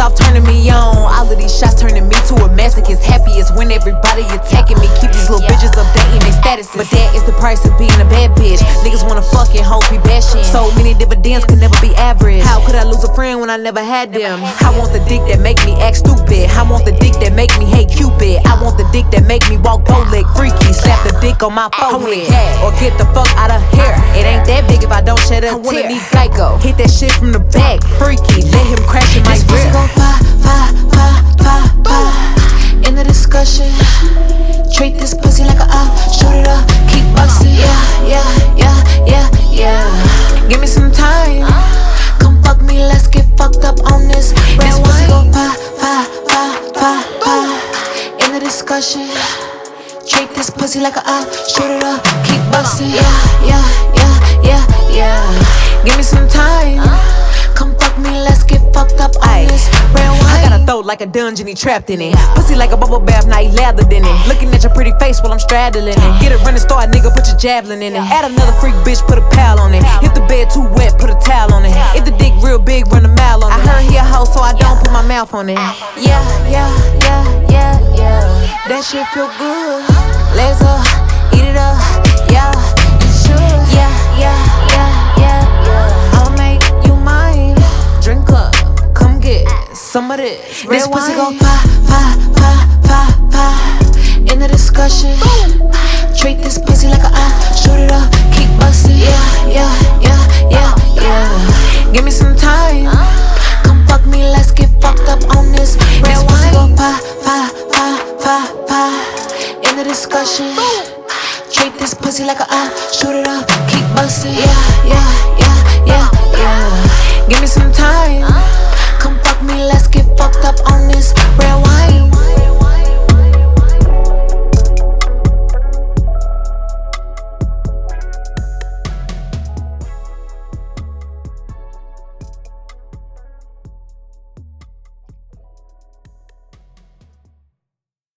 off, turning me on. All of these shots turning me to a masochist. Happiest when everybody attacking me. Keep these little bitches updating their statuses. But that is the price of being a bad bitch. Niggas wanna fuck and hope we bashing. So many dividends could never be average. How could I lose a friend when I never had them? I want the dick that make me act stupid. I want the dick that make me hate Cupid. I want the dick that make Dick on my forehead. Or get the fuck out of here. It ain't that big if I don't shed a I tear. need Geico. Hit that shit from the back. Freaky. Let him crash in my This rear. gon' fire, fire, fire, fire, fire. In the discussion, treat this pussy like a op. Shoot it up, keep busting. Yeah, yeah, yeah, yeah, yeah. Give me some time. Come fuck me, let's get fucked up on this. Red this pussy gon' fire, fire, fire, fire, fire. In the discussion, treat this pussy like a op. Shoot it up, uh, keep busting. Yeah, yeah, yeah, yeah, yeah. Give me some time. Come fuck me, let's get fucked up I got a throat like a dungeon, he trapped in it. Pussy like a bubble bath, now he lathered in it. Looking at your pretty face while I'm straddling it. Get a running start, nigga, put your javelin in it. Add another freak bitch, put a pal on it. If the bed too wet, put a towel on it. If the dick real big, run a mile on it. I heard he a hoe, so I don't put my mouth on it. Yeah, yeah, yeah, yeah. That shit feel good. Legs up, eat it up. Yeah, you should. Yeah, yeah, yeah, yeah. I'ma make you mine. Drink up, come get some of this. Red This pussy wine. gon' fire, fire, fire, fire, fire. In the discussion, treat this pussy like a eye. Shoot it up, keep busting. Yeah, yeah, In the discussion, treat this pussy like a eye. Shoot it up, keep busting. Yeah, yeah,